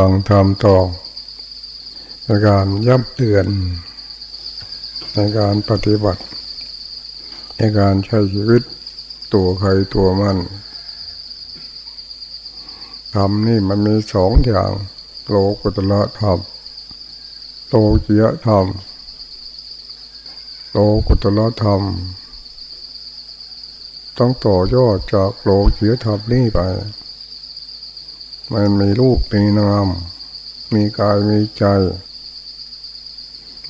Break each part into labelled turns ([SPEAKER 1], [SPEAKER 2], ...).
[SPEAKER 1] ฟังธรรมต่อในการย้ำเตือน ในการปฏิบัติ ในการใช้ชีวิตตัวใครตัวมันธรรมนี่มันมีสองอย่างโลกุตละธรรมโลกียธรรมโลกุตละธรรม ต้องต่อยอดจากโลกียธรรมนี่ไป มันมีรูปมีนาม มีกายมีใจ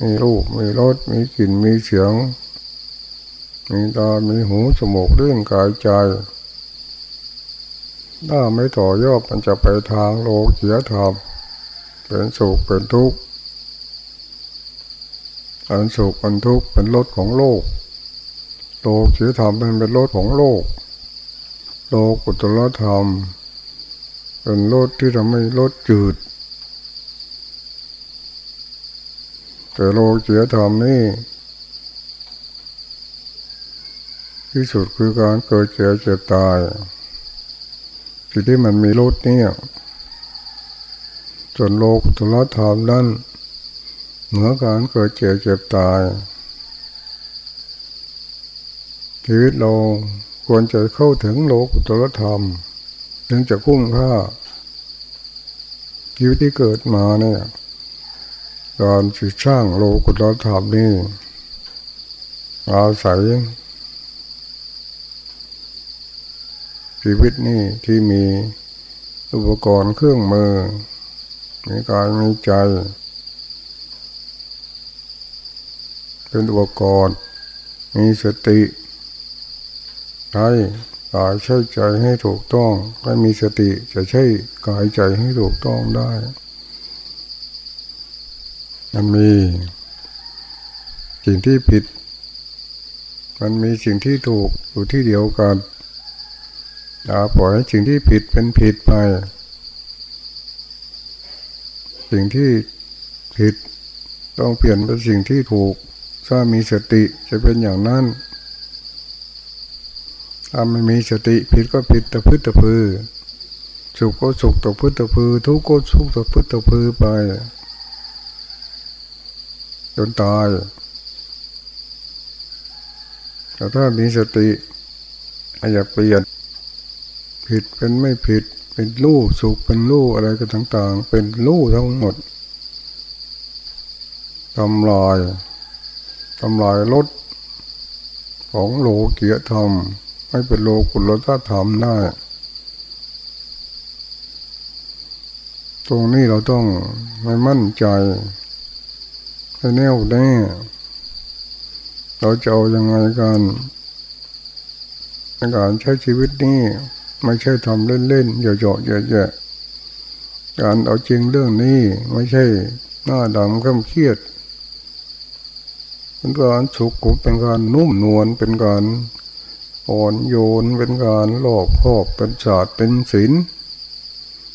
[SPEAKER 1] มีรูปมีรสมีกลิ่นมีเสียง มีตา มีหูจมูกเรื่องกายใจถ้าไม่ต่อยอดมันจะไปทางโลกเสียธรรมเป็นสุขเป็นทุกข์อันสุขอันทุกข์เป็นรถของโลก โลกเสียธรรมเป็นเป็นรถของโลก โลกุตรธรรม เป็นรถที่ทำให้รถจืด แต่โลกเสียธรรมนี่ ที่สุดคือการเกิดเจ็บเจ็บตายสิ่ที่มันมีรถเนี่ยส่วนโลกตุลธรรมนั้นเหนือการเกิดเจ็บเจ็บตาย ชีวิตเราควรจะเข้าถึงโลกุตรธรรม ถึงจะคุ้มค่าชีวิตที่เกิดมาเนี่ยการสร้างโลกุตธรรมนี่อาศัย ชีวิตนี่ที่มีอุปกรณ์เครื่องมือ มีกายมีใจ เป็นอุปกรณ์ มีสติใช้ กายใช้ใจให้ถูกต้องให้มีสติจะใช้กายใจให้ถูกต้องได้มันมีสิ่งที่ผิด มันมีสิ่งที่ถูกอยู่ที่เดียวกันอย่าปล่อยสิ่งที่ผิดเป็นผิดไป สิ่งที่ผิดต้องเปลี่ยนเป็นสิ่งที่ถูก ถ้ามีสติจะเป็นอย่างนั้น ถ้าไม่มีสติผิดก็ผิดตะพื้นตะพือสุขก็สุขตะพื้นตะพือทุกข์ก็ทุกข์ตะพื้นตะพือไปจนตายแต่ถ้ามีสติอยากเปลี่ยนผิดเป็นไม่ผิดเป็นรู้สุขเป็นรู้อะไรก็ต่าง ๆ เป็นรู้ทั้งหมดทำลายทำลายลดของโลเกียธรรม ให้เป็นโลกุลธรรมได้ ตรงนี้เราต้องไม่มั่นใจให้แน่วแน่ เราจะเอาอยัางไงกันในการใช้ชีวิตนี้ไม่ใช่ทำเล่นๆเหยาะๆแย่ๆการเอาจริงเรื่องนี้ไม่ใช่หน้าดำข้ามเครียดเป็นการสุขุมเป็นการนุ่มนวลเป็นการ อ่อนโยนเป็นการโลภครอบเป็นศาสตร์เป็นศีล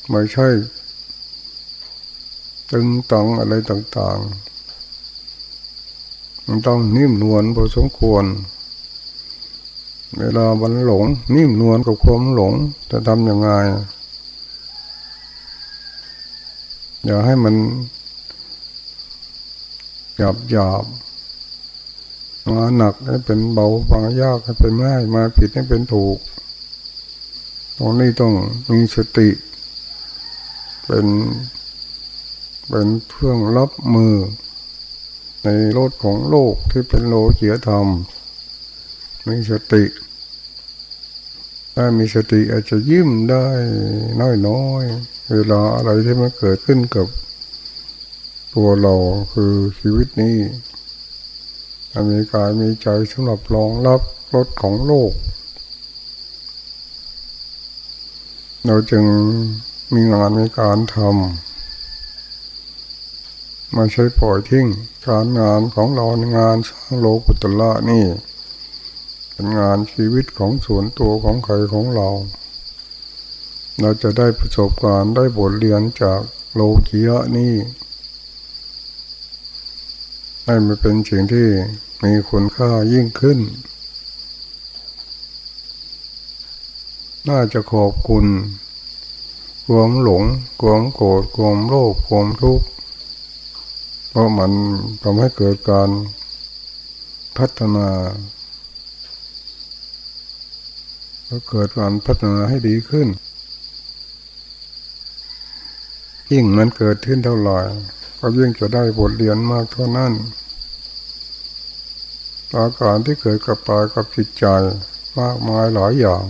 [SPEAKER 1] ไม่ใช่ ตึงตังอะไรต่างๆ มันต้องนิ่มนวลพอสมควร เวลาบันหลง นิ่มนวลกับความหลงจะทำยังไงอย่าให้มันหยาบหยาบ มาหนักให้เป็นเบาบางยากให้เป็นง่ายมาผิดให้เป็นถูก ตรงนี้ต้องมีสติ เป็นเป็นเครื่องรับมือ ในรถของโลกที่เป็นโลเกียธรรมมีสติถ้ามีสติอาจจะยิ้มได้น้อยๆเวลาอะไรที่มันเกิดขึ้นกับตัวเราคือชีวิตนี้ มีกายมีใจสำหรับรองรับรถของโลก เราจึงมีงานมีการทำมาใช้ปล่อยทิ้งการงานของเรางานสร้างโลกุตละนี่ เป็นงานชีวิตของส่วนตัวของใครของเรา เราจะได้ประสบการณ์ได้บทเรียนจากโลกียะนี่ ให้มันเป็นสิ่งที่มีคุณค่ายิ่งขึ้น น่าจะขอบคุณความหลงความโกรธความโลภความทุกข์เพราะมันทำให้เกิดการพัฒนาก็เกิดการพัฒนาให้ดีขึ้น ยิ่งมันเกิดขึ้นเท่าไหร่ ก็ยิ่งจะได้บทเรียนมากเท่านั้นอาการที่เกิดกับปายกับจิตใจมากมายหลายอย่าง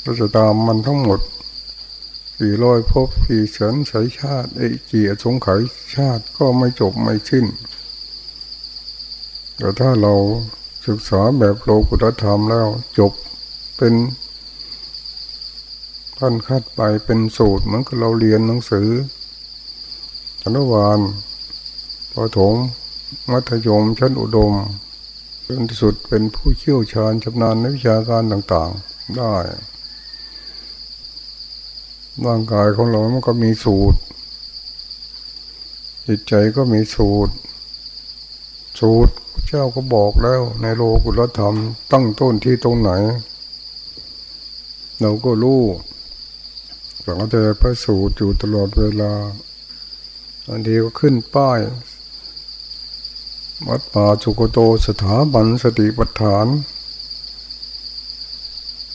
[SPEAKER 1] เราจะตามมันทั้งหมดกี่ร้อยพบกี่เสนสายชาติไอ้กี่สงไขชาติก็ไม่จบไม่สิ้น แต่ถ้าเราศึกษาแบบโลกุตธรรมแล้วจบเป็นท่านคัดไปเป็นสูตรเหมือนกับเราเรียนหนังสือ อนุบาลปฐมมัธยมชั้นอุดมจนที่สุดเป็นผู้เชี่ยวชาญชำนาญในวิชาการต่างๆได้ ร่างกายของเรามันก็มีสูตร จิตใจก็มีสูตร สูตรเจ้าก็บอกแล้วในโลกุลธรรม ตั้งต้นที่ตรงไหน เราก็รู้สังเกตพระสูตรอยู่ตลอดเวลา บางทีก็ขึ้นป้ายวัดป่าสุโกโตสถาบันสติปัฏฐาน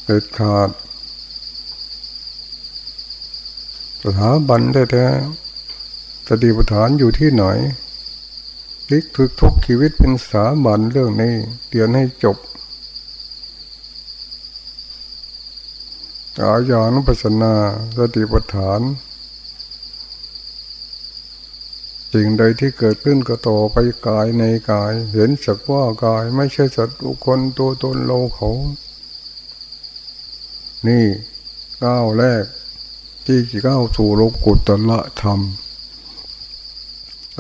[SPEAKER 1] เด็ดขาด สถาบันแท้ๆสติปัฏฐานอยู่ที่ไหนลิกทุกทุกชีวิตเป็นสถาบันเรื่องนี้เรียนให้จบอาญานุปัสสนาสติปัฏฐาน สิ่งใดที่เกิดขึ้นก็ต่อไปกายในกาย เห็นสักว่ากายไม่ใช่สัตว์บุคคลตัวตนเราเขา นี่ก้าวแรก ที่จะก้าวสู่โลกุตละธรรม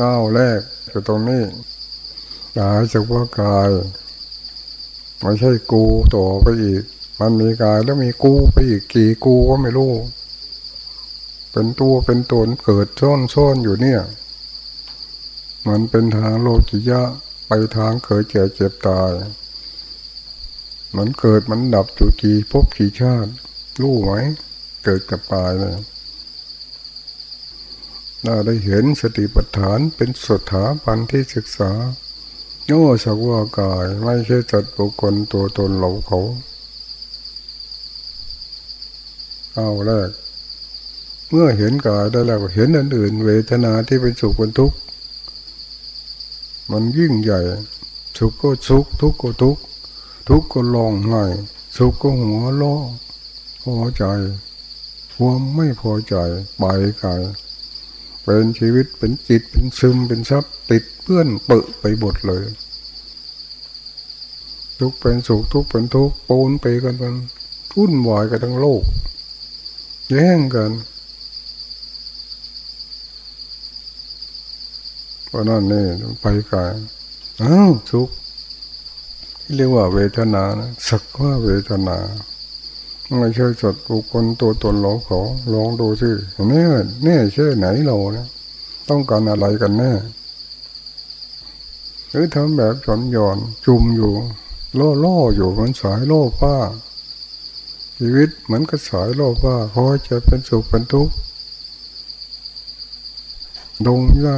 [SPEAKER 1] ก้าวแรกคือตรงนี้กายสักว่ากายไม่ใช่กูต่อไปอีก มันมีกายแล้วมีกูไปอีกกี่กูก็ไม่รู้ เป็นตัวเป็นตนเกิดซ่อนซ่อนอยู่เนี่ย มันเป็นทางโลกิยะไปทางเกิดเจ็บเจ็บตาย มันเกิดมันดับจุกีพบกี่ชาติ รู้ไหม เกิดกับตายเลยเราได้เห็นสติปัฏฐานเป็นสถาบันที่ศึกษาโย่สักว่ากายไม่ใช่จัดบุคคลตัวตนเราเขาเอาแรก เมื่อเห็นกายได้แล้วเห็นอันอื่น เวทนาที่เป็นสุขเป็นทุกข์ มันยิ่งใหญ่ สุขก็สุขทุกข์ก็ทุกข์ทุกข์ก็ลองไห้สุขก็หัวล้อพอใจความไม่พอใจไปไกลเป็นชีวิตเป็นจิตเป็นซึมเป็นทรัพย์ติดเพื่อนเปิดไปหมดเลย ทุกเป็นสุขทุกเป็นทุกโปนไปกันมันทุ่นวายกันทั้งโลกแย่งกัน พราะนั่นนี่ไปกายอ้าวทุกเรียกว่าเวทนานะสักว่าเวทนาไม่ใช่สัตว์บุคคลตัวตนเราเขาลองดูสิเนี่ยเนี่ยใช่ไหนเรานะต้องการอะไรกันแน่หรือทำแบบจอนหย่อนจุ่มอยู่ล่อล่ออยู่เหมันสายล่อป้า ชีวิตเหมือนกับสายล่อป้าคอยจะเป็นสุขเป็นทุกข์ดงได้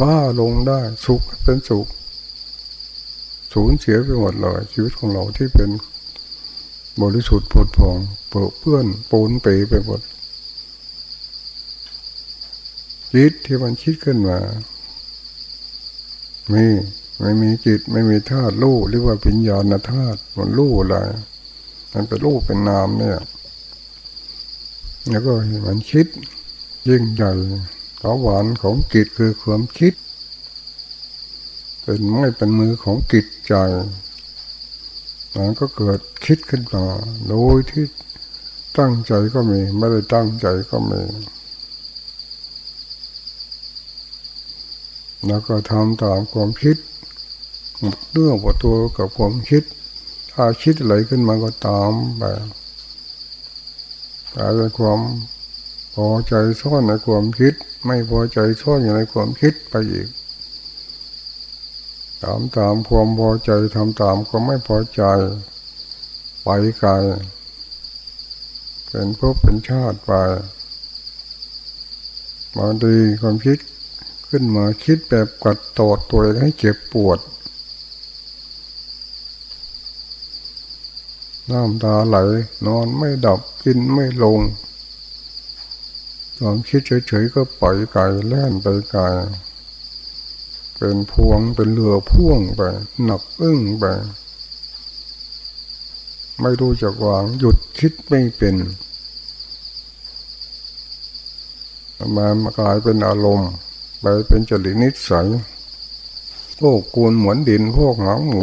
[SPEAKER 1] ว่าลงได้สุขเป็นสุข สูญเสียไปหมดเลย ชีวิตของเราที่เป็นบริสุทธิ์ผดผ่องเปื้อนปูนเปไปหมดจิตที่มันคิดขึ้นมามีไม่มีจิตไม่มีธาตุรู้เรียกว่าปัญญาณธาตุมันรู้อะไรมันเป็นรู้เป็นนามเนี่ย แล้วก็มันคิดยิ่งใหญ่ ขาหวานของกิจคือความคิด เป็นไม่เป็นมือของกิจใจมันก็เกิดคิดขึ้นมาโดยที่ตั้งใจก็มี ไม่ได้ตั้งใจก็มี แล้วก็ทำตามความคิดเรื่องประตัวกับความคิด ถ้าคิดอะไรขึ้นมาก็ตามไปกลายเป็นความ พอใจซ่อนในความคิด ไม่พอใจซ่อนอยู่ในความคิดไปอีกทำตามความพอใจทำตามก็ไม่พอใจ ไปไกลเป็นภพเป็นชาติไปบางทีความคิดขึ้นมาคิดแบบกัดตอดตัวเองให้เจ็บปวด น้ำตาไหลนอนไม่ดับกินไม่ลง ความคิดเฉยๆก็ปล่อยไกลแล่นไปไกลเป็นพวงเป็นเรือพ่วงไป หนักอึ้งไป ไม่รู้จักวางหยุดคิดไม่เป็นมากลายเป็นอารมณ์ ไปเป็นจริตนิสัยโอ้กูลเหมือนดินพวกหางหมู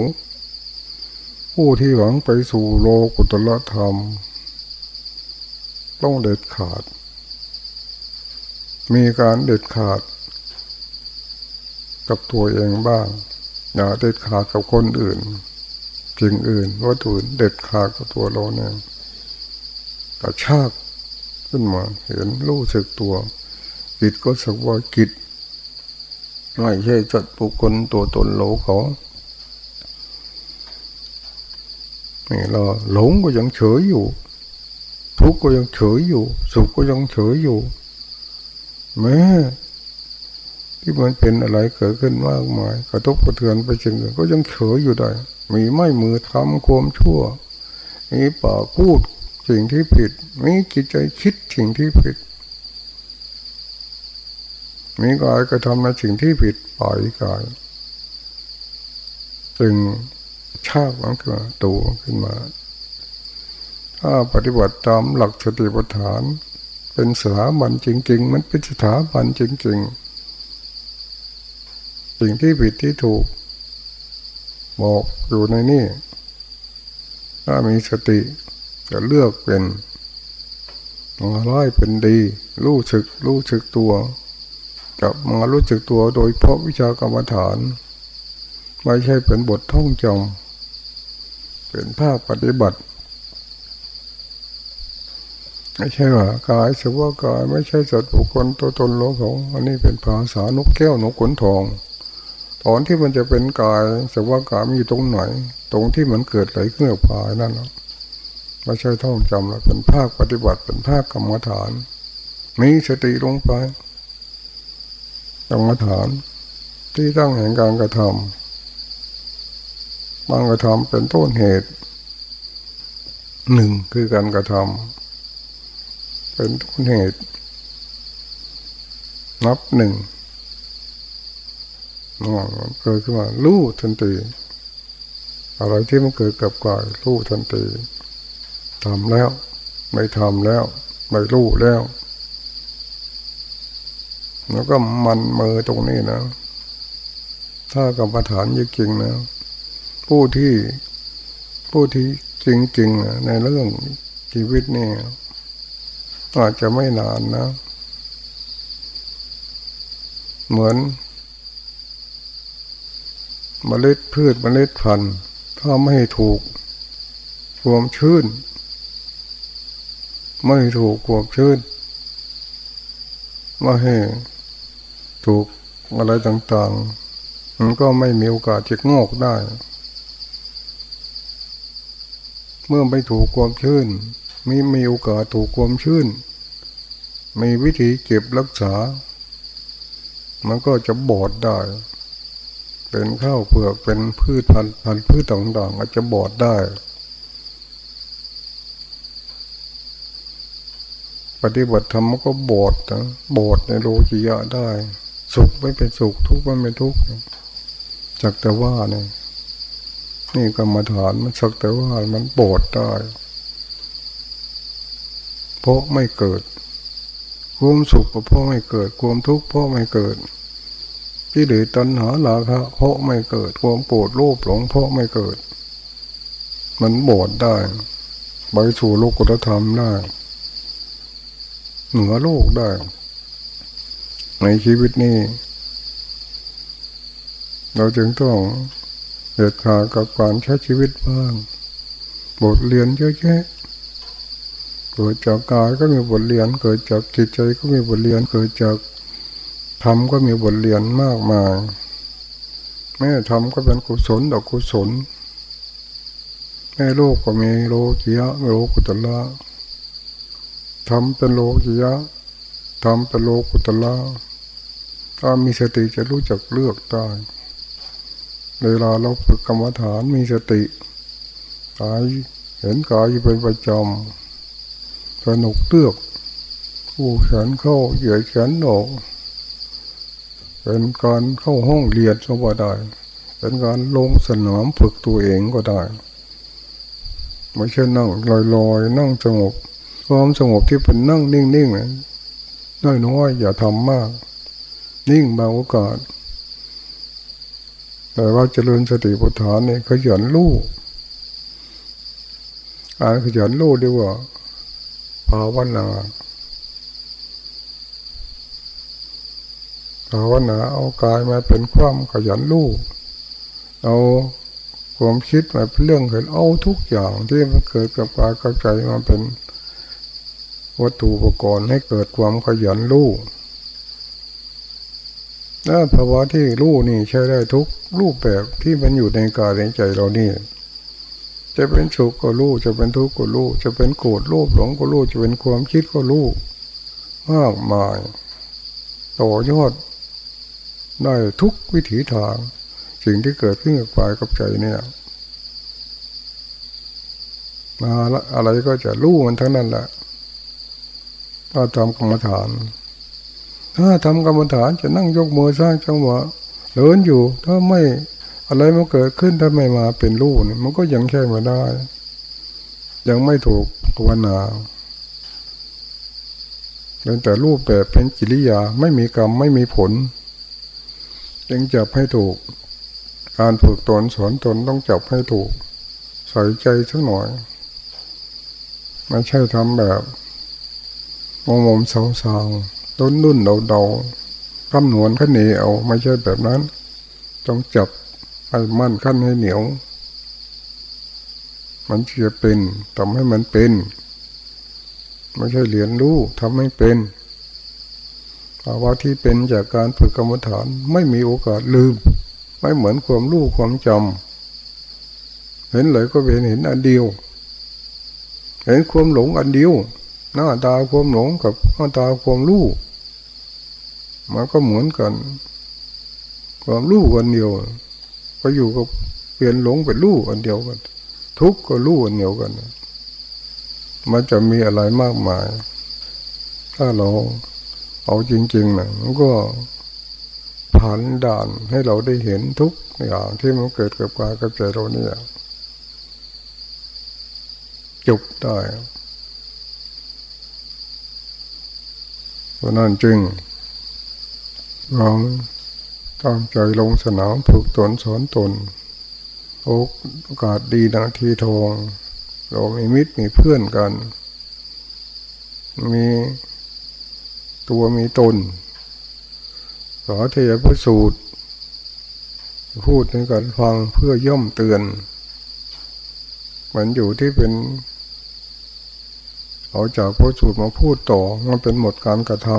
[SPEAKER 1] ผู้ที่หวังไปสู่โลกุตละธรรม ต้องเด็ดขาด มีการเด็ดขาด กับตัวเองบ้างอย่าเด็ดขาดกับคนอื่นจริงอื่นวัตถุเด็ดขาดกับตัวเราเนี่ยกระชากขึ้นมาเห็นรู้สึกตัวกิจก็สักว่ากิจไม่ใช่จัดบุคคลตัวตนโลเขานี่เราหลงก็ยังเฉยอยู่ ทุกข์ก็ยังเฉยอยู่ สุขก็ยังเฉยอยู่ แม้ที่มันเป็นอะไรเกิดขึ้นมากมาย กระทบกระเทือนไปจึงก็ยังเฉยอยู่ได้ มีไม่มือทำความชั่ว มีปากพูดสิ่งที่ผิด มีจิตใจคิดสิ่งที่ผิด มีกายก็ทำในสิ่งที่ผิดปล่อยกายจึงชากมันขึ้นมาตัวขึ้นมา ถ้าปฏิบัติตามหลักสติปัฏฐาน เป็นสถาบันจริง ๆ มันเป็นสถาบันจริง ๆ สิ่งที่ผิดที่ถูกบอกอยู่ในนี่ ถ้ามีสติจะเลือกเป็นร้ายเป็นดี รู้สึกรู้สึกตัวกลับมารู้สึกตัวโดยเพราะวิชากรรมฐาน ไม่ใช่เป็นบทท่องจำเป็นภาคปฏิบัติ ไม่ใช่ว่ากายสว่ากายไม่ใช่สัตว์บุคคลตัวตนโลกของอันนี้เป็นภาษานกแก้วนกขนทองตอนที่มันจะเป็นกายสว่ากายมีตรงไหน ตรงที่มันเกิดไหลเครื่อพายนั่นนะไม่ใช่ท่องจำแล้วเป็นภาคปฏิบัติเป็นภาคกรรมฐาน มีสติลงไปกรรมฐาน ที่ตั้งแห่งการกระทำบางกระทำเป็นต้นเหตุหนึ่งคือการกระทำ เป็นต้นเหตุ นับหนึ่งเกิดขึ้นมารู้ทันทีอะไรที่มันเกิดกับกายรู้ทันทีทำแล้ว ไม่ทำแล้ว ไม่รู้แล้ว แล้วก็มันมือตรงนี้นะ ถ้ากรรมฐานจริงๆนะผู้ที่ผู้ที่จริงๆในเรื่องชีวิตนี่ อาจจะไม่นานนะ เหมือนมเมล็ดพืชมเมล็ดพันธุ์ถ้าไม่ถูกความชื้น ไม่ถูกความชื้นไม่ให้ถูกอะไรต่างๆ มันก็ไม่มีโอกาสจะงอกได้ เมื่อไม่ถูกความชื้น มีมีโอกาสถูกความชื้น มีวิธีเก็บรักษา มันก็จะบอดได้ เป็นข้าวเปลือกเป็นพืชพันธุ์พันธุ์พืชต่างๆอาจจะบอดได้ ปฏิบัติธรรมมันก็บอดนะบอดในโลจิยะได้ สุขไม่เป็นสุขทุกข์ไม่เป็นทุกข์จักแต่ว่าเนี่ยนี่กรรมฐานมันสักแต่ว่ามันโปรดได้ เพราะไม่เกิด ความสุขก็เพราะไม่เกิด ความทุกข์เพราะไม่เกิดที่เหลือตัณหาลาคะเพราะไม่เกิด ความโกรธโลภหลงเพราะไม่เกิด มันโบดได้ไปสู่โลกุตธรรมได้เหนือโลกได้ ในชีวิตนี้ เราจึงต้องเด็ดขาดกับการใช้ชีวิตบ้าง บทเรียนเยอะแยะ กิดจากกายก็มีบทเรียน เกิดจากจิตใจก็มีบทเรียน เกิดจากธรรมก็มีบทเรียนมากมายแม่ธรรมก็เป็นกุศลดอกกุศล แม่โลกก็มีโลกียะโลกุตละธรรมเป็นโลกียะธรรมเป็นโลกุตละถ้ามีสติจะรู้จักเลือกได้เวลาเราฝึกกรรมฐานมีสติกายเห็นกายอยู่เป็นประจำ สนุกเลือกผู้แขนเข้าเหยียดแขนออกเป็นการเข้าห้องเรียนก็ได้ เป็นการลงสนามฝึกตัวเองก็ได้ไม่ใช่นั่งลอยๆ นั่งสงบความสงบที่เป็นนั่งนิ่งๆน้อยๆอย่าทำมาก นิ่งบางโอกาส แต่ว่าเจริญสติปัฏฐานเนี่ยขยันรู้การขยันรู้ดีกว่า ภาวนาภาวนาเอากายมาเป็นความขยันรู้เอาความคิดมาเป็นเรื่องเห็นเอาทุกอย่างที่มันเกิดกับกายกับใจมาเป็นวัตถุอุปกรณ์ให้เกิดความขยันรู้ถ้าภาวะที่รู้นี่ใช้ได้ทุกรูปแบบที่มันอยู่ในกายในใจเรานี่ จะเป็นสุขก็รู้จะเป็นทุกข์ก็รู้จะเป็นโกรธโลภหลงก็รู้จะเป็นความคิดก็รู้มากมายต่อยอดได้ทุกวิถีทาง สิ่งที่เกิดขึ้นกับกายกับใจเนี่ยมาละอะไรก็จะรู้มันทั้งนั้นแหละถ้าทำกรรมฐาน ถ้าทำกรรมฐานจะนั่งยกมือสร้างจังหวะเดินอยู่ ถ้าไม่ อะไรมันเกิดขึ้นถ้าไม่มาเป็นรูเนี่มันก็ยังแค่มาได้ ยังไม่ถูกภาวนาเป็นแต่รูปแบบเป็นกิริยาไม่มีกรรมไม่มีผล จึงจับให้ถูก การฝึกตนสอนตนต้องจับให้ถูก ใส่ใจสักหน่อยไม่ใช่ทำแบบมองมมสาวๆต้นนุ่นเดาๆคำนวณขั้นนี้เอาไม่ใช่แบบนั้น ต้องจับ ให้มั่นขั้นให้เหนียว มันจะเป็นทำให้มันเป็น ไม่ใช่เรียนรู้ทำให้เป็นภาวะที่เป็นจากการฝึกกรรมฐานไม่มีโอกาสลืม ไม่เหมือนความรู้ความจำเห็นเลยก็เป็นเห็นอันเดียว เห็นความหลงอันเดียวหน้าตาความหลงกับหน้าตาความรู้มันก็เหมือนกัน ความรู้อันเดียว ก็อยู่กับเปลี่ยนหลงเป็นรู้อันเดียวกัน ทุกข์ก็รู้อันเดียวกัน มันจะมีอะไรมากมาย ถ้าเราเอาจริงๆนะมันก็ผ่านด่านให้เราได้เห็นทุกอย่างที่มันเกิดกับกายกับใจเราเนี่ยจุกได้เพราะนั้นจึงลอง ตั้งใจลงสนามฝึกตนสอนตน โอกาสดีนาทีทองเรามีมิตรมีเพื่อนกัน มีตัวมีตนสอเทยพุสูตร พูดในการฟังเพื่อย่อมเตือนเหมือนอยู่ที่เป็น เอาจากพระสูตรมาพูดต่อมันเป็นหมดการกระท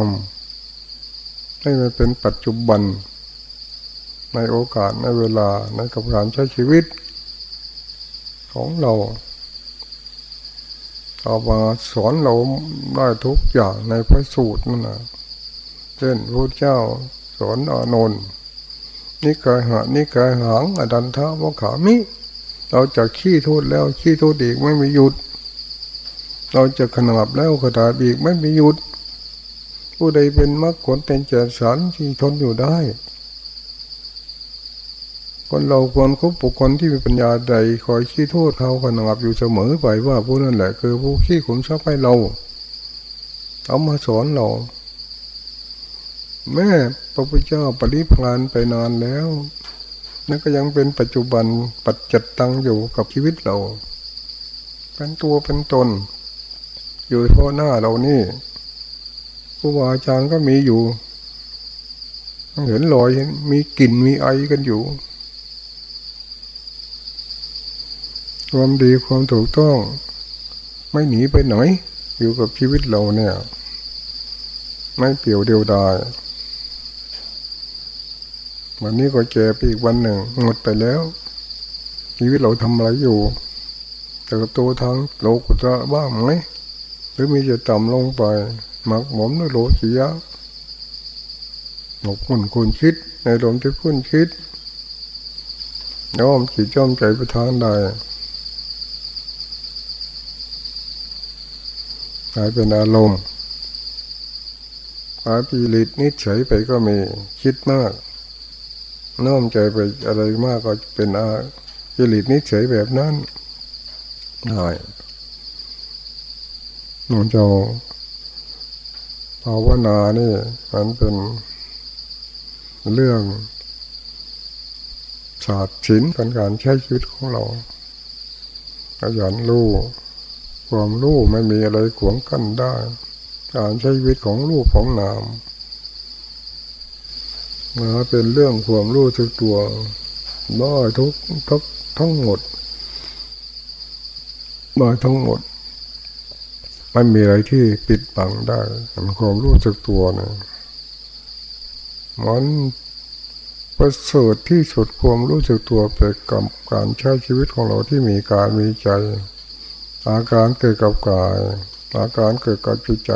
[SPEAKER 1] ำให้มันเป็นปัจจุบัน ในโอกาสในเวลาในกับการใช้ชีวิต ของเราเอามาสอนเราได้ทุกอย่างในพระสูตรนั่นนะเช่นพระเจ้าสอนอานนท์นิกายหานิกายหางอดันทาวขามิ เราจะขี้โทษแล้วขี้โทษอีกไม่มีหยุด เราจะขนาบแล้วขนาบอีกไม่มีหยุด ผู้ใดเป็นมรรคผลเป็นเจริญสารที่ทนอยู่ได้ คนเราควรคบบุคคลที่มีปัญญาใดคอยขี้โทษเขาขนับอยู่เสมอไปว่าผู้นั้นแหละคือผู้ขี้ขุนชอบให้เราเอามาสอนเราแม่พระพุทธเจ้าปริพานไปนานแล้วนั่นก็ยังเป็นปัจจุบันปัจจัดตังอยู่กับชีวิตเรา เป็นตัวเป็นตน อยู่เพราะหน้าเรานี่ครูบาอาจารย์ก็มีอยู่เห็นรอยมีกลิ่นมีไอกันอยู่ ความดีความถูกต้อง ไม่หนีไปไหน อยู่กับชีวิตเราเนี่ย ไม่เปลี่ยวเดียวดายวันนี้ก็แก่ไปอีกวันหนึ่งหมดไปแล้ว ชีวิตเราทำอะไรอยู่เติบโตทางโลกุตระบ้างไหมหรือมีจะต่ำลงไปหมักหมมด้วยโลกียะหมกมุ่นคุณคิดในลมที่คุณคิดน้อมจิตจ้อมใจไปทางใด กลายเป็นอารมณ์อาปีลิตนิดเฉยไปก็มีคิดมากน้อมใจไปอะไรมากก็เป็นอาจิลิตนิดเฉยแบบนั้นได้หนูจะภาวนานี่มันเป็นเรื่องศาสตร์ศิลป์เป็นการใช้ชีวิตของเราขยันรู้ ความรู้ไม่มีอะไรขวงกั้นได้ การใช้ชีวิตของรูปของนามมาเป็นเรื่องความรู้ทุกตัวน้อยทุกทุกทั้งหมดมาทั้งหมด ไม่มีอะไรที่ปิดบังได้ความรู้จักตัวนะมันประเสริฐที่สุดความรู้จักตัวเป็นกับการใช้ชีวิตของเราที่มีการมีใจ อาการเกิดกับกายอาการเกิดกับจิตใจ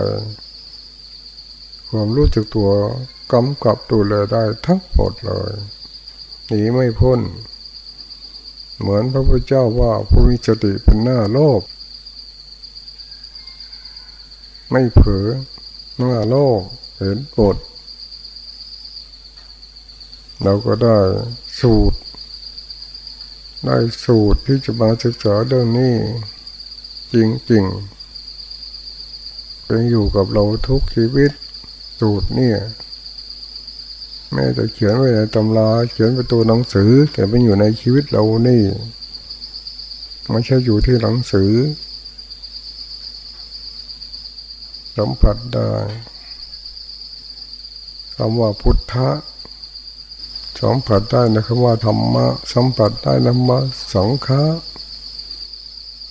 [SPEAKER 1] ความรู้จักตัวกำกับดูแลได้ทั้งหมดเลยหนีไม่พ้น เหมือนพระพุทธเจ้าว่าผู้มีสติเป็นหน้าโลก ไม่เผลอเมื่อโลกเห็นบทเราก็ได้สูตร ได้สูตรที่จะมาศึกษาเรื่องนี้ จริงๆเป็นอยู่กับเราทุกชีวิตสูตรเนี่ยแม้จะเขียนไว้ในตำราเขียนเป็นตัวหนังสือแต่เป็นอยู่ในชีวิตเรานี่ไม่ใช่อยู่ที่หนังสือสัมผัสได้คำว่าพุทธะสัมผัสได้นะคำว่าธรรมะสัมผัสได้นะมาสังฆะ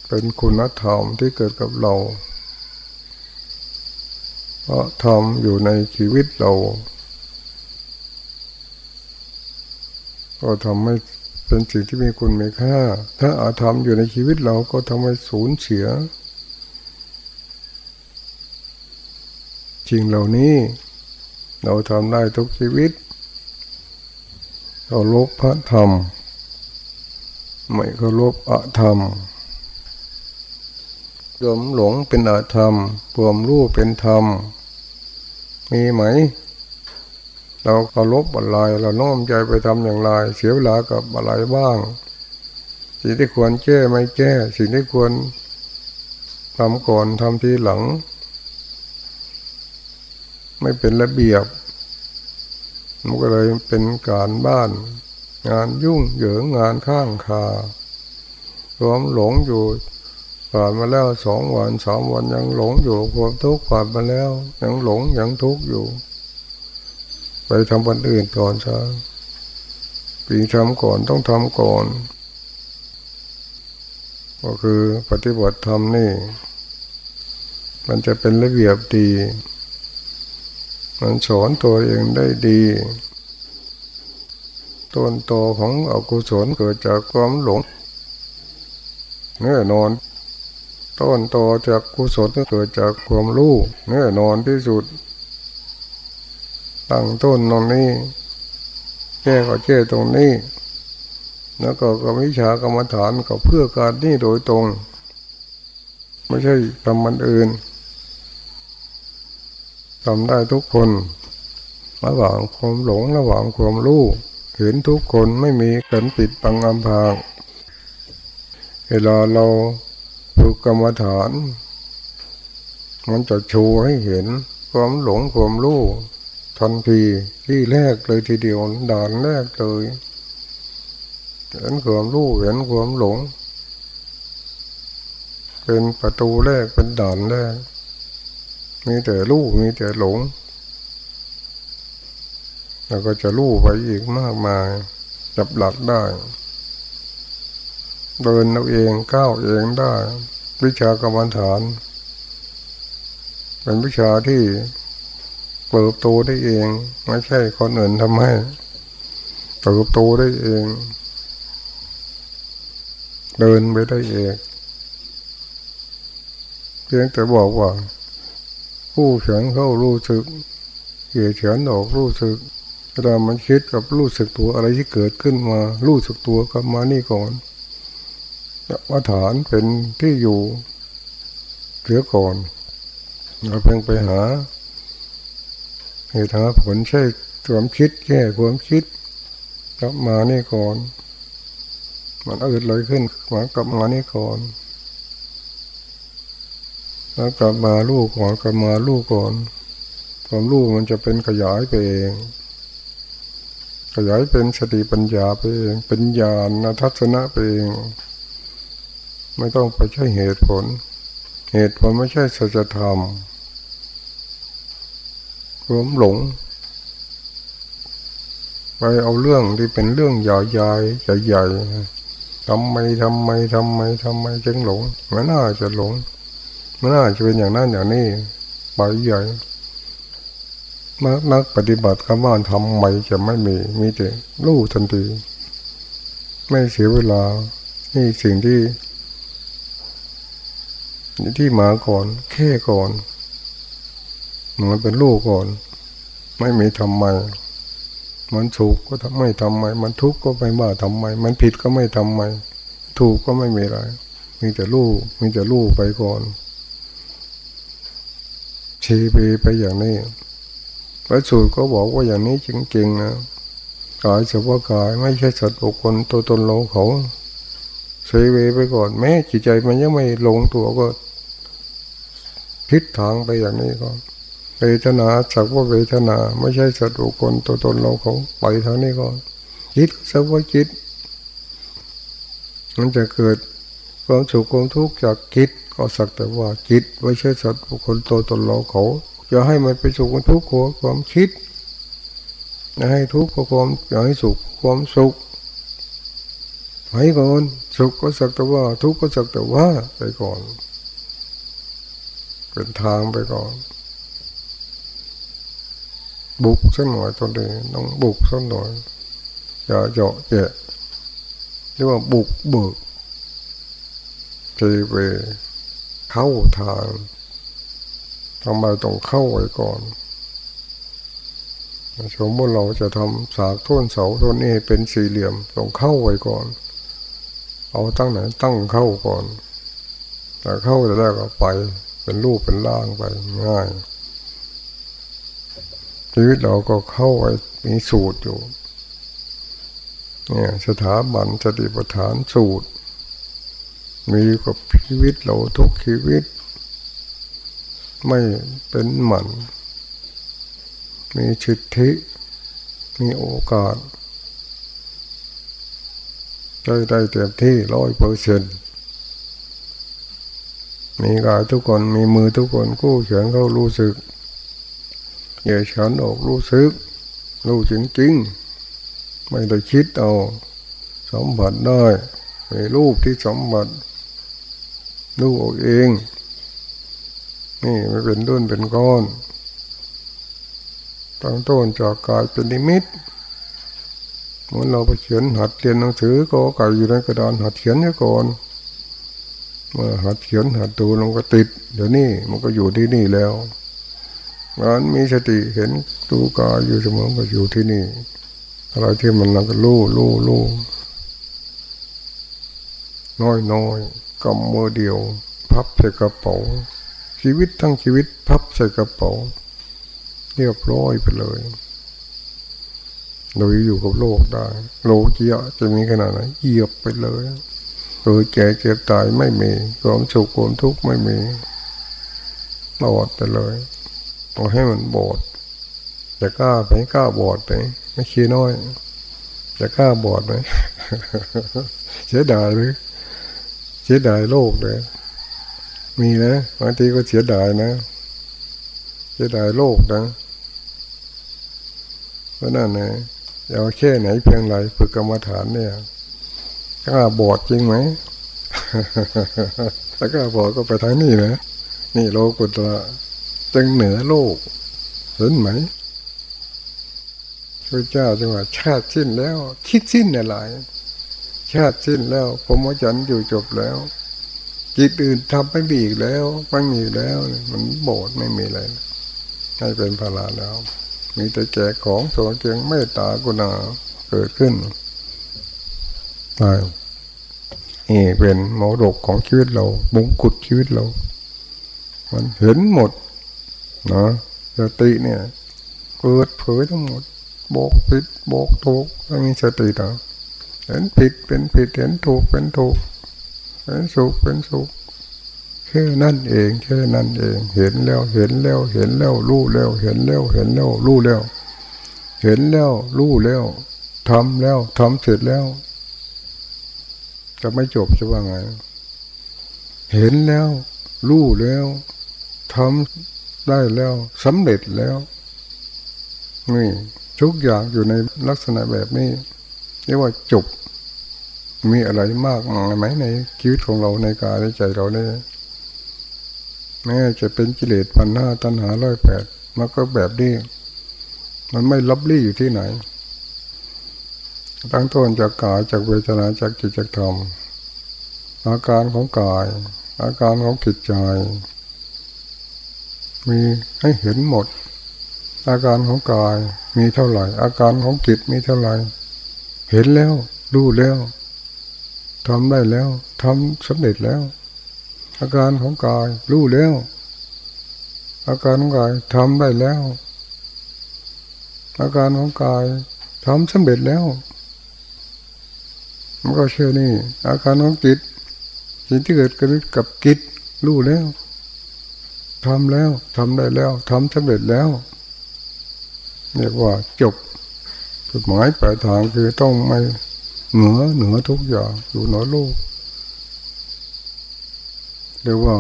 [SPEAKER 1] เป็นคุณธรรมที่เกิดกับเรา เพราะธรรมอยู่ในชีวิตเรา ก็ทำให้เป็นสิ่งที่มีคุณมีค่า ถ้าอาธรรมอยู่ในชีวิตเราก็ทำให้สูญเสียสิ่งเหล่านี้เราทำได้ทุกชีวิต เราลบพระธรรม ไม่ก็ลบอธรรม รวมหลงเป็นอาธรรมรวมรู้เป็นธรรม มีไหม เราเคารพอะไร เราโน้มใจไปทำอย่างไร เสียเวลากับอะไรบ้าง สิ่งที่ควรแก้ไม่แก้ สิ่งที่ควรทำก่อนทำทีหลัง ไม่เป็นระเบียบมันก็เลยเป็นการบ้าน งานยุ่งเหยิงงานข้างคารวมหลงอยู่ ผ่านมาแล้วสองวันสามวันยังหลงอยู่ความทุกข์ผ่านมาแล้ว ยังหลงยังทุกข์อยู่ ไปทำวันอื่นก่อนซะปีทำก่อนต้องทำก่อน ก็คือปฏิบัติธรรมนี่ มันจะเป็นระเบียบดี มันสอนตัวเองได้ดีต้นโตของอกุศลเกิดจากความหลงแน่นอน ต้นโตจากกุศลเกิดจากความรู้แน่นอนที่สุด ตั้งต้นตรงนี้แก้ก็แก้ตรงนี้ แล้วก็กรรมวิชากรรมฐานก็เพื่อการนี้โดยตรง ไม่ใช่ทำมันอื่นทำได้ทุกคน ระหว่างความหลงระหว่างความรู้เห็นทุกคนไม่มีกันปิดบังอำพางเวลาเรา ฝึกกรรมฐาน มันจะโชว์ให้เห็น ความหลงความรู้ทันทีที่แรกเลยทีเดียวด่านแรกเลยเห็นความรู้เห็นความหลง เป็นประตูแรกเป็นด่านแรกมีแต่รู้มีแต่หลงเราก็จะรู้ไปอีกมากมาย จับหลักได้ เดินเราเองก้าวเองได้ วิชากรรมฐาน เป็นวิชาที่เติบโตได้เอง ไม่ใช่คนอื่นทำให้เติบโตได้เอง เดินไปได้เองเพียงแต่บอกว่า ผู้เขียนเข้ารู้สึกเขียนเขียนออกรู้สึกเวลามันคิดกับรู้สึกตัวอะไรที่เกิดขึ้นมา รู้สึกตัวกับมานี่ก่อน ว่าฐานเป็นที่อยู่เสียก่อนเราเพิ่งไปหาเหตุหาผลใช่ความคิดแก้ความคิดกลับมานี่ก่อน มันอืดเลยขึ้นมากลับมานี่ก่อน แล้วกลับมาลูกก่อนกลับมาลูกก่อนความลูกมันจะเป็นขยายไปเอง ขยายเป็นสติปัญญาไปเองเป็นญาณทัศนะไปเอง ไม่ต้องไปใช้เหตุผล เหตุผลไม่ใช่สัจธรรมรวมหลง ไปเอาเรื่องที่เป็นเรื่องใหญ่ใหญ่ใหญ่ทำไมทำไมทำไมทำไมจึงหลงมันน่าจะหลงมันน่าจะเป็นอย่างนั้นอย่างนี้ไปใหญ่นักนักปฏิบัติคำว่าทำไมจะไม่มี มีแต่รู้ทันที ไม่เสียเวลา นี่สิ่งที่ นี่ที่มาก่อนแค่ก่อนมันเป็นลูกก่อน ไม่มีทำไม มันสุขก็ทำไม่ทำไม มันทุกข์ก็ไม่ว่าทำไม มันผิดก็ไม่ทำไม ถูกก็ไม่มีอะไร มีแต่ลูก มีแต่ลูกไปก่อนชีไปไปอย่างนี้พระสูตรก็บอกว่าอย่างนี้จริงๆนะกายสัพาะกายไม่ใช่สัตว์บุคคลตัวตนเราเขาเสียไปก่อน แม้จิตใจมันยังไม่ลงตัวก็ ทิศทางไปอย่างนี้ก่อนเวทนาสักว่าเวทนา ไม่ใช่สัตว์บุคคลตัวตนเราเขาไปทางนี้ก่อนคิดสักว่าคิดมันจะเกิดความสุขความทุกข์จากคิดก็สักแต่ว่าคิดไม่ใช่สัตว์บุคคลตัวตนเราเขาจะให้มันไปสุขความทุกข์ความคิดจะให้ทุกข์ความอยากให้สุขความสุขไปก่อนสุขก็สักแต่ว่า ทุกข์ก็สักแต่ว่าไปก่อน เป็นทางไปก่อน บุกสักหน่อยตอนนี้ต้องบุกสักหน่อยอย่าเจาะเจาะเรียกว่าบุกเบิกเจเวเข้าทางทำไมต้องเข้าไว้ก่อนสมมติเราจะทำสากท่นเสาต้นนี้เป็นสี่เหลี่ยมต้องเข้าไว้ก่อน เอาตั้งไหนตั้งเข้าก่อน แต่เข้าแล้วก็ไป เป็นรูปเป็นร่างไปง่าย ชีวิตเราก็เข้าไว้มีสูตรอยู่ เนี่ยสถาบันสติปัฏฐานสูตร มีกับชีวิตเราทุกชีวิต ไม่เป็นหมัน มีชิตธิ มีโอกาสได้ได้เต็มที่ร้อยเปอร์เซ็น มีกายทุกคนมีมือทุกคนกู้เฉียนเขารู้สึกเหยียฉันออกรู้สึก รู้จริงจริงไม่ได้คิดเอาสมบัติได้มีรูปที่สมบัติรู้ออกเอง นี่ไม่เป็นด้นเป็นก้อนตั้งต้นจากกายเป็นนิมิตเหมือนเราไปเขียนหัดเรียนหนังสือก็ไก่อยู่ในกระดานหัดเขียนนี่ก่อน มื่อหัดเขียนหัดดูลงก็ติด เดี๋ยวนี้มันก็อยู่ที่นี่แล้วงานมีสติเห็นดูกายอยู่เสมอก็อยู่ที่นี่อะไรที่มันนั่งก็ลู่ลู่ลู่น้อยน้อยกำมือเดียว พับใส่กระเป๋า ชีวิตทั้งชีวิต พับใส่กระเป๋าเรียบร้อยไปเลยโดยอยู่กับโลกได้ โลกเยอะจะมีขนาดไหนเหยียบไปเลย โดยแก่เจ็บตายไม่มีความสุขความทุกข์ไม่มีบอดไปเลยต้องให้มันบอดจะกล้าไปกล้าบอดไป ไม่ขี้น้อยจะกล้าบอดไหมเสียดายหรือเสียดายโลกเลยมีนะบางทีก็เสียดายนะเสียดายโลกนะเพราะนั่นเลยเอาแค่ไหนเพียงไรฝึกกรรมฐานเนี่ย กล้าบอดจริงไหมถ้ากล้าบอดก็ไปทางนี้นะ นี่โลกุตระจึงเหนือโลก เห็นไหมพระเจ้าจังหวะชาติสิ้นแล้ว คิดสิ้นอะไรชาติสิ้นแล้วผมว่าจันอยู่จบแล้วจิตอื่นทำไม่มีอีกแล้วไม่มีแล้ว มันโบดไม่มีอะไรให้เป็นภาระแล้ว มีแต่แจกของสเกียงไม่ตากุณาเกิดขึ้น นี่เป็นมรดกของชีวิตเรามงกุฎชีวิตเรา มันเห็นหมดนะสติเนี่ยเปิดเผยทั้งหมดบอกผิดบอกถูกถ้ามีสตินะเห็นผิดเป็นผิดเห็นถูกเป็นถูกเห็นสุขเป็นสุขแค่นั่นเองแค่นั่นเอง เห็นแล้วเห็นแล้วเห็นแล้วรู้แล้วเห็นแล้วเห็นแล้วรู้แล้ว เห็นแล้วรู้แล้วทำแล้วทำเสร็จแล้ว จะไม่จบจะว่าไง เห็นแล้ว รู้แล้วทำได้แล้วสำเร็จแล้วนี่ทุกอย่างอยู่ในลักษณะแบบนี้เรียกว่าจบ มีอะไรมากมายไหมในชีวิตของเราในกายในใจเราเนี่ยแม้จะเป็นกิเลสพันห้าตัณหาร้อยแปดมันก็แบบนี้ มันไม่ลับลี่อยู่ที่ไหน ตั้งต้นจากกายจากเวทนาจากจิตจากธรรมอาการของกาย อาการของจิตใจ มีให้เห็นหมด อาการของกายมีเท่าไหร่ อาการของจิตมีเท่าไหร่ เห็นแล้วรู้แล้วทำได้แล้วทำสำเร็จแล้ว อาการของกายรู้แล้ว อาการของกายทำได้แล้ว อาการของกายทำสำเร็จแล้ว มันก็เชื่อนี่ อาการของจิตสิ่งที่เกิดขึ้นกับจิตรู้แล้วทำแล้วทำได้แล้วทำสำเร็จแล้วเรียกว่าจบจุดหมายปลายทางคือต้องไม่เหนือเหนือทุกอย่างอยู่เหนือโลกเรียกว่า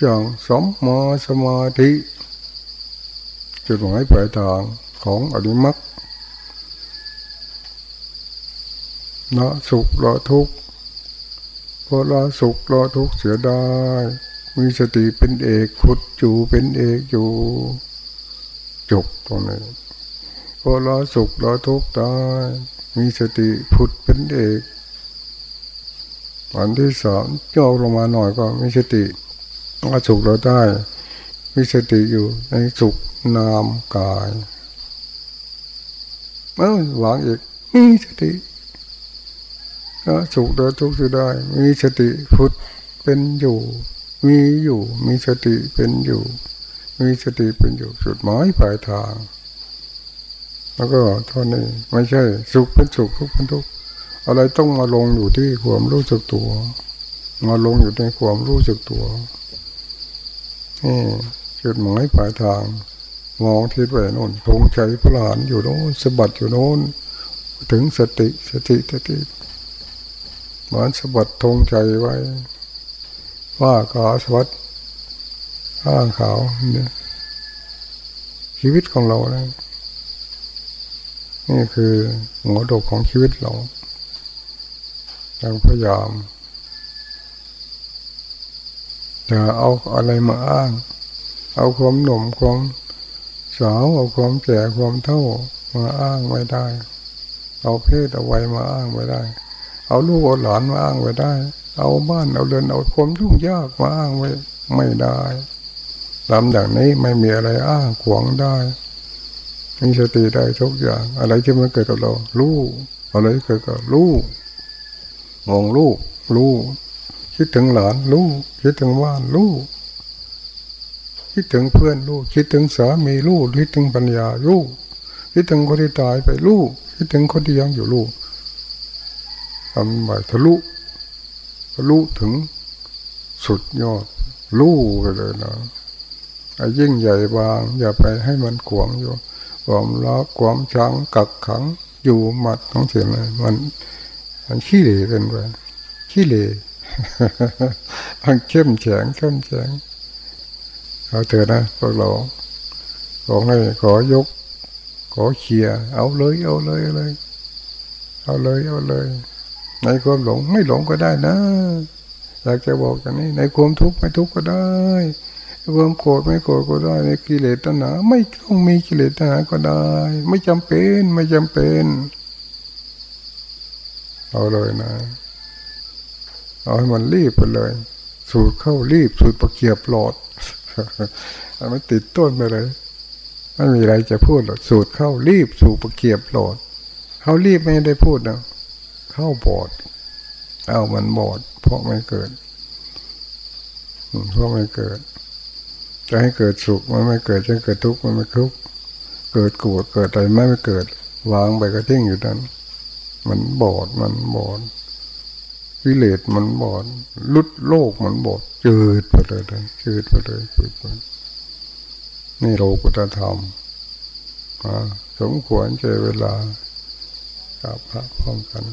[SPEAKER 1] อย่างสมมาสมาธิ จุดหมายปลายทางของอริมัก ละสุขละทุกข์พอละสุขละทุกข์เสียได้ มีสติเป็นเอกขุดจูเป็นเอกอยู่ จบตรงนี้พอละสุขละทุกข์ได้ มีสติผุดเป็นเอกวันที่สองย่ลงมาหน่อยก็มีสติก็สุขเราได้ มีสติอยู่ในสุขนามกายเมื่อวางอีกมีสติ ก็สุขเราทุกข์ได้ มีสติผุดเป็นอยู่ มีอยู่ มีสติเป็นอยู่ มีสติเป็นอยู่สุดหมายปลายทาง แล้วก็เท่านี้ไม่ใช่ สุขเป็นสุขทุกข์เป็นทุกข์อะไรต้องมาลงอยู่ที่ความรู้สึกตัว มาลงอยู่ในความรู้สึกตัวนี่จุดหมายปลายทาง มองทิศไปโน่นทงใจพลานอยู่โน่นสะบัดอยู่โน่นถึงสติสติสติ เหมือนสะบัดทงใจไว้ ว่าขาสวัสดข้างขาวเนี่ยชีวิตของเราเนะนี่คือหัวดกของชีวิตเราต้องพยายามจะเอาอะไรมาอ้าง เอาความหนุ่มความสาวเอาความแก่ความเท่ามาอ้างไม่ได้ เอาเพศเอาไว้มาอ้างไม่ได้ เอาลูกเอาหลานมาอ้างไว้ได้ เอาบ้านเอาเรือนเอาความยุ่งยากมาอ้างไว้ไม่ได้ลำอย่างนี้ไม่มีอะไรอ้างขวางได้มีสติได้ทุกอย่าง อะไรที่มันเกิดกับเรารู้อะไรเกิดกับรู้มองรู้รู้คิดถึงหลานรู้คิดถึงว่านรู้คิดถึงเพื่อนรู้คิดถึงสามีรู้คิดถึงปัญญารู้คิดถึงคนที่ตายไปรู้คิดถึงคนที่ยังอยู่รู้ ทำไปทะลุทะลุถึงสุดยอดรู้ไปเลยนะไอ้ยิ่งใหญ่บาง อย่าไปให้มันขวงอยู่ความรักความชังกักขังอยู่หมัดของเสียงเลยมันมันขี้เหร่เป็นไปขี้เหร่มันเข้มแข็งเข้มแข็งเอาเถอะนะพวกเราขอให้ขอยก ขอเคียเอาเลยเอาเลยเอาเลย เอาเลยเอาเลย ในความหลงไม่หลงก็ได้นะอยากจะบอกอย่างนี้ ในความทุกข์ไม่ทุกข์ก็ได้ความโกรธไม่โกรธก็ได้ ในกิเลสตัณหาไม่ต้องมีกิเลสตัณหาก็ได้ ไม่จำเป็นไม่จำเป็นเอาเลยนะเอาให้มันรีบไปเลย สูดเข้ารีบสูดประเกียบหลอดเอาไม่ติดต้นไปเลยไม่มีอะไรจะพูดหรอกสูดเข้ารีบสูดประเกียบหลอดเขารีบไม่ได้พูดนะ เข้าบอดเอามันบอด เพราะไม่เกิดเพราะไม่เกิด จะให้เกิดสุขมันไม่เกิดจะเกิดทุกข์มันไม่ทุกข์เกิดโกรธเกิดอะไรไม่ไม่เกิด วางไปก็ทิ้งอยู่นั้น มันบอดมันบอดวิเลศมันบอดลุดโลกมันบอดจืดไปเลยจืดไปเลยจืดไปนี่โลกุตธรรมสมควรเจเวลากับพระพร้อมกัน